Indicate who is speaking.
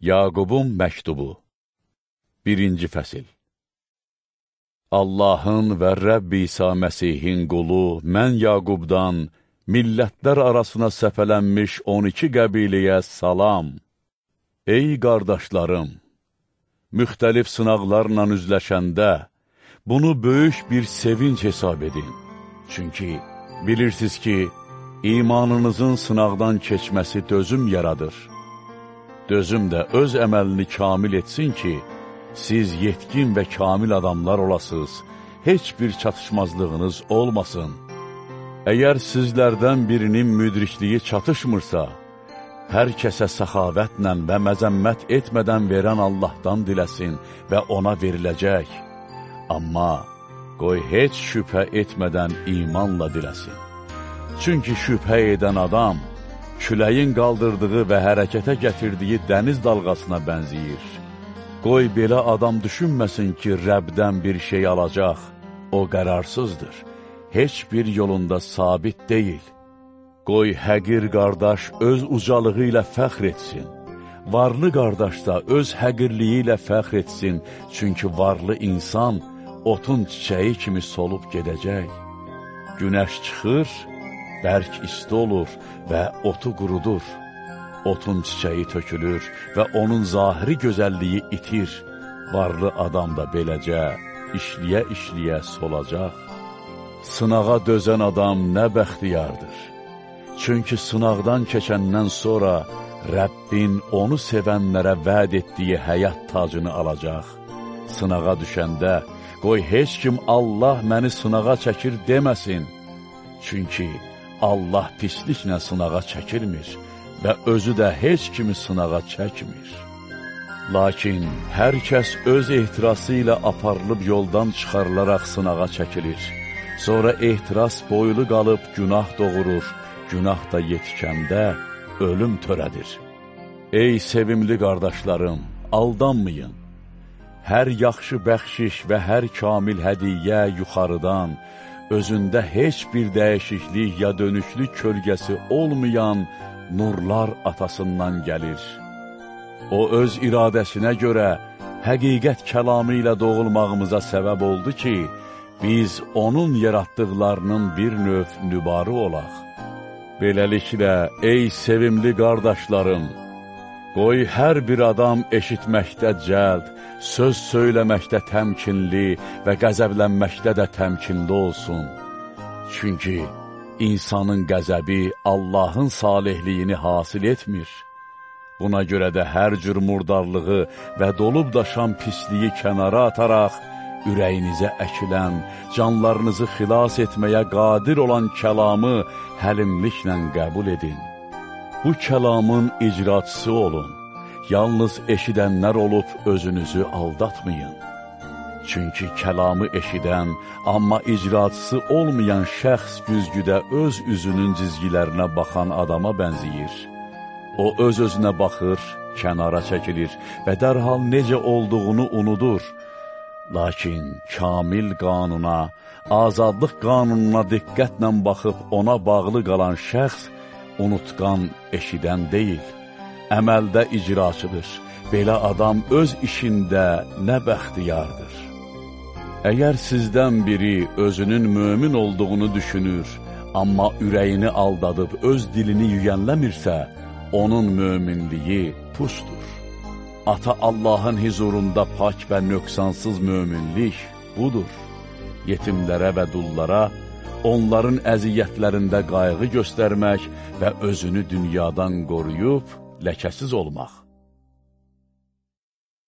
Speaker 1: Yaqubun məktubu 1-ci fəsil Allahın və Rəbb İsa Məsihin qulu, mən Yaqubdan, millətlər arasına səfələnmiş 12 qəbiləyə salam. Ey qardaşlarım! Müxtəlif sınaqlarla üzləşəndə, bunu böyük bir sevinç hesab edin. Çünki bilirsiniz ki, imanınızın sınaqdan keçməsi dözüm yaradır dözüm də öz əməlini kamil etsin ki, siz yetkin və kamil adamlar olasınız, heç bir çatışmazlığınız olmasın. Əgər sizlərdən birinin müdrikliyi çatışmırsa, hər kəsə səxavətlə və məzəmmət etmədən verən Allahdan diləsin və ona veriləcək. Amma qoy heç şübhə etmədən imanla diləsin. Çünki şübhə edən adam, küləyin qaldırdığı və hərəkətə gətirdiyi dəniz dalğasına bənziyir. Qoy belə adam düşünməsin ki, Rəbdən bir şey alacaq, o qərarsızdır, heç bir yolunda sabit deyil. Qoy həqir qardaş öz ucalığı ilə fəxr etsin, varlı qardaş da öz həqirliyi ilə fəxr etsin, çünki varlı insan otun çiçəyi kimi solub gedəcək. Günəş çıxır, bərk isti olur və otu qurudur. Otun çiçəyi tökülür və onun zahiri gözəlliyi itir. Varlı adam da beləcə işliyə-işliyə solacaq. Sınağa dözən adam nə bəxtiyardır. Çünki sınaqdan keçəndən sonra Rəbbin onu sevənlərə vəd etdiyi həyat tacını alacaq. Sınağa düşəndə, qoy heç kim Allah məni sınağa çəkir deməsin. Çünki Allah pisliklə sınağa çəkilmir və özü də heç kimi sınağa çəkmir. Lakin hər kəs öz ehtirası ilə aparılıb yoldan çıxarılaraq sınağa çəkilir. Sonra ehtiras boylu qalıb günah doğurur, günah da yetikəndə ölüm törədir. Ey sevimli qardaşlarım, aldanmayın. Hər yaxşı bəxşiş və hər kamil hədiyyə yuxarıdan, özündə heç bir dəyişiklik ya dönüşlük kölgəsi olmayan nurlar atasından gəlir. O öz iradəsinə görə həqiqət kəlamı ilə doğulmağımıza səbəb oldu ki, biz onun yaratdıqlarının bir növ nübarı olaq. Beləliklə, ey sevimli qardaşlarım, qoy hər bir adam eşitməkdə cəld, söz söyləməkdə təmkinli və qəzəblənməkdə də təmkinli olsun. Çünki insanın qəzəbi Allahın salihliyini hasil etmir. Buna görə də hər cür murdarlığı və dolub daşan pisliyi kənara ataraq, ürəyinizə əkilən, canlarınızı xilas etməyə qadir olan kəlamı həlimliklə qəbul edin. Bu kəlamın icraçısı olun yalnız eşidənlər olub özünüzü aldatmayın. Çünki kəlamı eşidən, amma icraçısı olmayan şəxs güzgüdə öz üzünün cizgilərinə baxan adama bənziyir. O öz-özünə baxır, kənara çəkilir və dərhal necə olduğunu unudur. Lakin kamil qanuna, azadlıq qanununa diqqətlə baxıb ona bağlı qalan şəxs unutqan, eşidən deyil əməldə icraçıdır. Belə adam öz işində nə bəxtiyardır. Əgər sizdən biri özünün mömin olduğunu düşünür, amma ürəyini aldadıb öz dilini yüyənləmirsə, onun möminliyi pusdur. Ata Allahın hizurunda pak və nöqsansız möminlik budur. Yetimlərə və dullara, onların əziyyətlərində qayğı göstərmək və özünü dünyadan qoruyub, ləkəsiz olmaq.